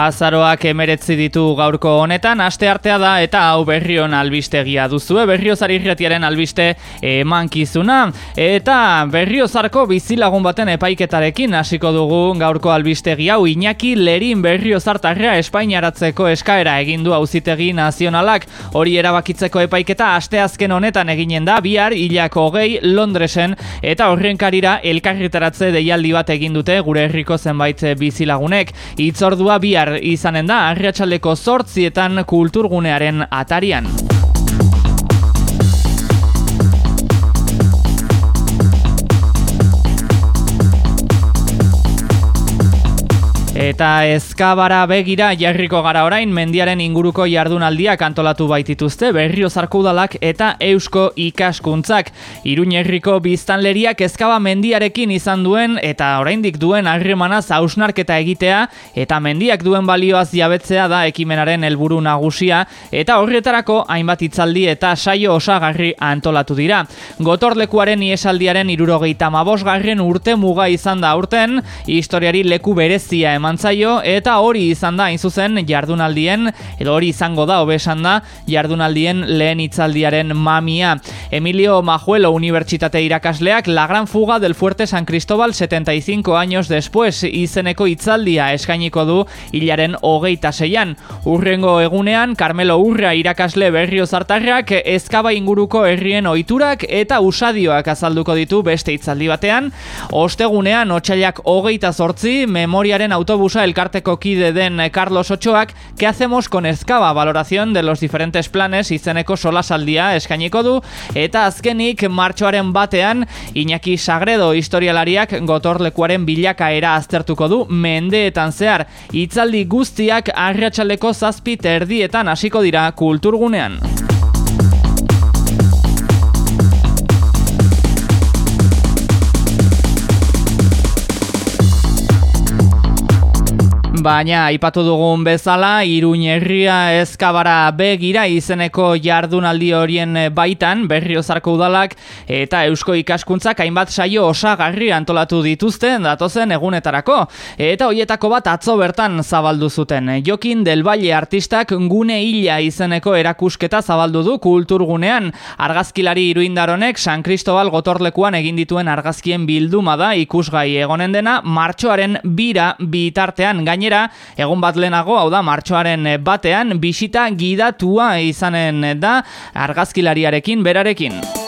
Azaroak emeretzi ditu gaurko honetan, aste artea da eta hau berrion albistegia duzue, berriozar irretiaren albiste emankizuna. Eta berriozarko bizilagun baten epaiketarekin hasiko dugu gaurko albistegi hau Iñaki Lerin berriozartarrea Espainiaratzeko eskaera egindu auzitegi nazionalak. Hori erabakitzeko epaiketa asteazken honetan eginen da, bihar hilako hogei Londresen eta horren karira elkarritaratze deialdi bat egin dute gure herriko zenbait bizilagunek. Itzordua bihar izanen da arriatxaldeko zortzietan kulturgunearen atarian. Eta ezkabara begira jarriko gara orain mendiaren inguruko jardunaldiak antolatu baitituzte berrio zarkudalak eta eusko ikaskuntzak. Iruñerriko biztanleriak ezkaba mendiarekin izan duen eta oraindik duen harremana zausnarketa egitea eta mendiak duen balioaz jabetzea da ekimenaren helburu nagusia eta horretarako hainbat itzaldi eta saio osagarri antolatu dira. Gotorlekuaren iesaldiaren irurogeita mabosgarren urte muga izan da urten, historiari leku berezia eman zaio eta hori izan da zuzen jardunaldien edo hori izango da hobesan da jardunaldien lehen hitzaldiaren mamia. Emilio Majuelo Unibertsitate irakasleak La Gran Fuga del Fuerte San Cristóbal 75 años después izeneko hitzaldia eskainiko du hilaren hogeita zeian. Urrengo egunean Carmelo Urra irakasle berrio zartarrak ezkaba inguruko herrien ohiturak eta usadioak azalduko ditu beste hitzaldi batean. Ostegunean otxailak hogeita zortzi memoriaren autobus autobusa elkarteko kide den Carlos Ochoak, ¿qué hacemos con Ezkaba? Valoración de los diferentes planes izeneko solasaldia eskainiko du, eta azkenik martxoaren batean Iñaki Sagredo historialariak gotorlekuaren bilakaera aztertuko du mendeetan zehar. Itzaldi guztiak arratsaleko zazpi erdietan hasiko dira kulturgunean. Baina aipatu dugun bezala Iruñ herria ezkabara begira izeneko jardunaldi horien baitan Berriozarko udalak eta Eusko ikaskuntzak hainbat saio osagarri antolatu dituzte datozen egunetarako. Eta hoietako bat atzo bertan zabaldu zuten. Jokin del Valle artistak gune hila izeneko erakusketa zabaldu du kulturgunean. Argazkilari iruindaronek San Cristobal gotorlekuan egin dituen argazkien bilduma da ikusgai. Egonen dena martxoaren bira bitartean gainera egun bat lehenago, hau da, martxoaren batean, bisita gidatua izanen da argazkilariarekin berarekin.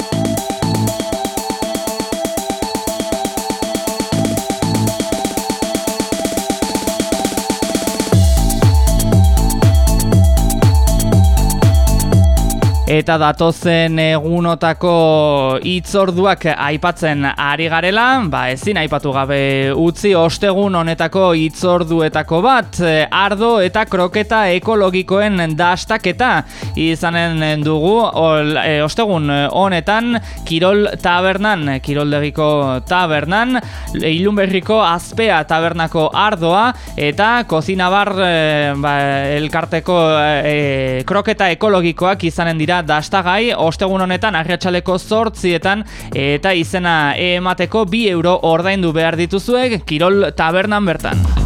Eta datozen egunotako hitzorduak aipatzen ari garela, ba ezin aipatu gabe utzi ostegun honetako hitzorduetako bat, ardo eta kroketa ekologikoen dastaketa izanen dugu e, ostegun honetan Kirol Tabernan, Kiroldegiko Tabernan, Ilunberriko Azpea Tabernako ardoa eta Kozina Bar e, ba, elkarteko e, kroketa ekologikoak izanen dira dastagai, ostegun honetan arratsaleko zortzietan eta izena emateko bi euro ordaindu behar dituzuek Kirol Tabernan bertan.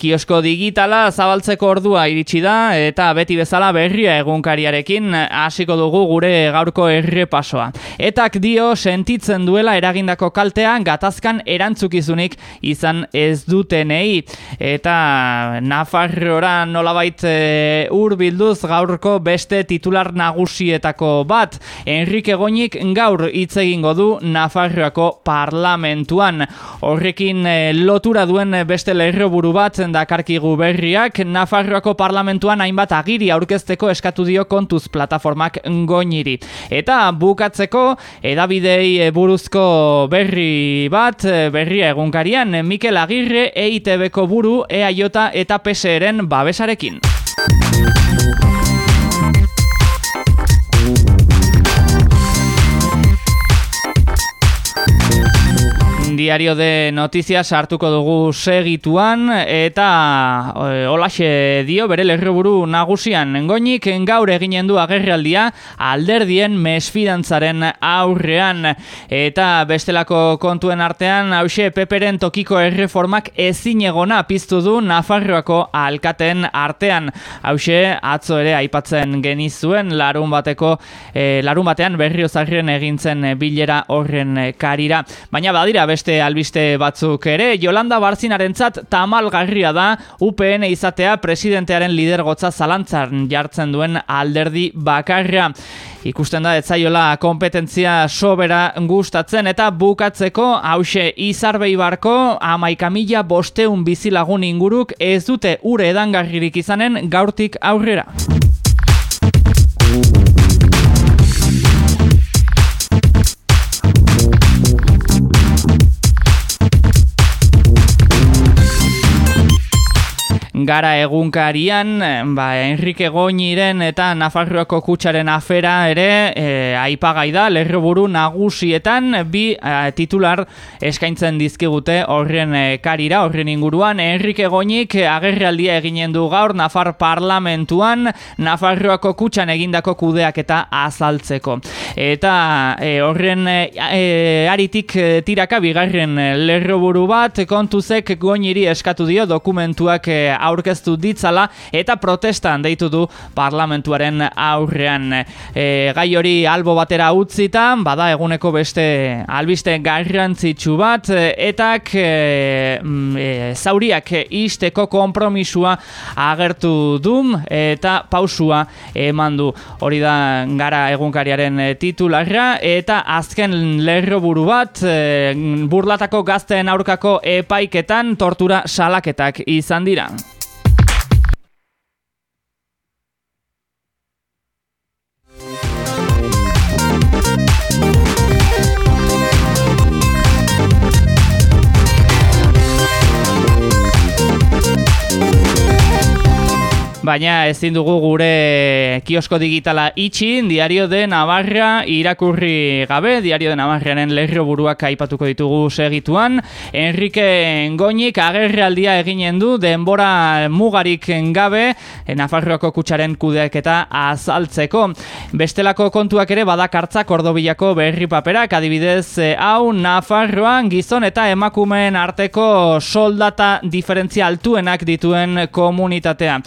Kiosko digitala zabaltzeko ordua iritsi da eta beti bezala berria egunkariarekin hasiko dugu gure gaurko errepasoa. Etak dio sentitzen duela eragindako kaltea gatazkan erantzukizunik izan ez dutenei. Eta Nafarrora nolabait e, urbilduz gaurko beste titular nagusietako bat. Enrique Goñik gaur hitz egingo du Nafarroako parlamentuan. Horrekin e, lotura duen beste lerro buru bat dakarkigu berriak, Nafarroako parlamentuan hainbat agiri aurkezteko eskatu dio kontuz plataformak goiniri. Eta bukatzeko, edabidei buruzko berri bat, berria egunkarian, Mikel Agirre EITB-ko buru EAJ eta PSR-en babesarekin. Diario de notizia sartuko dugu segituan eta e, olaxe dio bere lerroburu nagusian. Engoinik gaur eginen du agerraldia alderdien mesfidantzaren aurrean. Eta bestelako kontuen artean hause peperen tokiko erreformak ezin egona piztu du Nafarroako alkaten artean. Hause atzo ere aipatzen genizuen larun bateko e, larun batean berriozarren egintzen bilera horren karira. Baina badira beste albiste batzuk ere, Jolanda Barzinarentzat tamalgarria da UPN izatea presidentearen lidergotza zalantzan jartzen duen alderdi bakarra. Ikusten da etzaiola kompetentzia sobera gustatzen eta bukatzeko hause izarbei barko amaika mila bosteun bizilagun inguruk ez dute ure edangarririk izanen gaurtik aurrera. Gara egunkarian, ba, Enrique Goñiren eta Nafarroako kutsaren afera ere e, aipagai da, lerroburu nagusietan bi e, titular eskaintzen dizkigute horren e, karira, horren inguruan. Enrique Goñik agerraldia eginen du gaur Nafar parlamentuan, Nafarroako kutsan egindako kudeak eta azaltzeko. Eta e, horren e aritik tiraka bigarren lerroburu bat, kontuzek Goñiri eskatu dio dokumentuak e, aurkeztu ditzala eta protestan deitu du parlamentuaren aurrean. E, gai hori albo batera utzita, bada eguneko beste albiste garrantzitsu bat, etak e, mm, e, zauriak isteko kompromisua agertu du eta pausua eman du. Hori da gara egunkariaren titularra eta azken lerro buru bat e, burlatako gazteen aurkako epaiketan tortura salaketak izan dira. Baina ezin dugu gure kiosko digitala itxi, diario de Navarra irakurri gabe, diario de Navarraren lerro buruak aipatuko ditugu segituan. Enrique Ngoñik agerrealdia eginen du, denbora mugarik gabe, Nafarroako kutsaren kudeak eta azaltzeko. Bestelako kontuak ere badakartza kordobilako berri paperak, adibidez hau Nafarroan gizon eta emakumeen arteko soldata diferentzia altuenak dituen komunitatea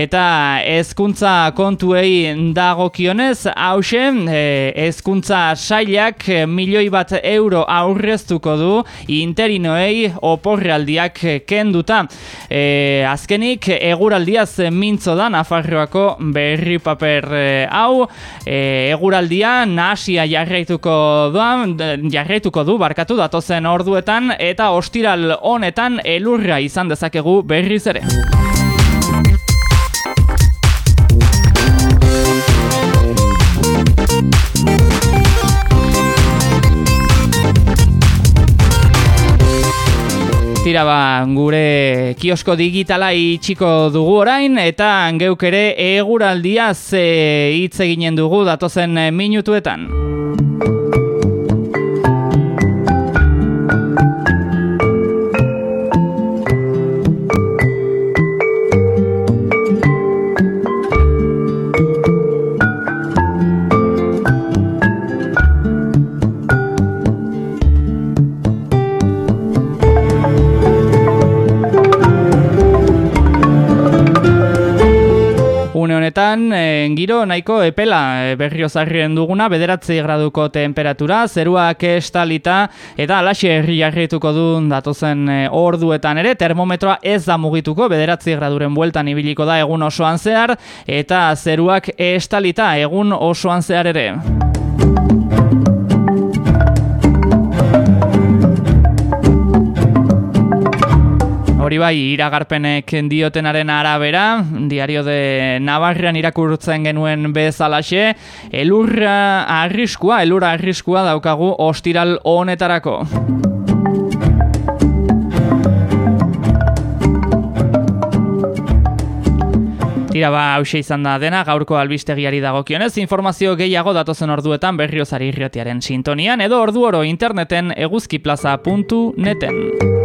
eta hezkuntza kontuei dagokionez hause e, hezkuntza sailak milioi bat euro aurreztuko du interinoei oporraldiak kenduta e, azkenik eguraldiaz mintzo da Nafarroako berri paper hau e, eguraldia nasia jarraituko du jarraituko du barkatu datozen orduetan eta ostiral honetan elurra izan dezakegu berriz ere. Tira ba, gure kiosko digitala itxiko dugu orain eta geuk ere eguraldia ze hitz eginen dugu datozen minutuetan. Giro nahiko epela e, berriozarrien duguna, bederatzi graduko temperatura, zeruak estalita eta alaxe herri jarrituko du datozen e, orduetan ere, termometroa ez da mugituko, bederatzi graduren bueltan ibiliko da egun osoan zehar, eta zeruak estalita egun osoan zehar ere. Hori bai, iragarpenek diotenaren arabera, diario de Navarrean irakurtzen genuen bezalaxe, elurra arriskua, elurra arriskua daukagu ostiral honetarako. Tira ba, hause izan da dena, gaurko albistegiari dagokionez, informazio gehiago datozen orduetan berriozari irretiaren sintonian, edo ordu oro interneten eguzkiplaza.neten.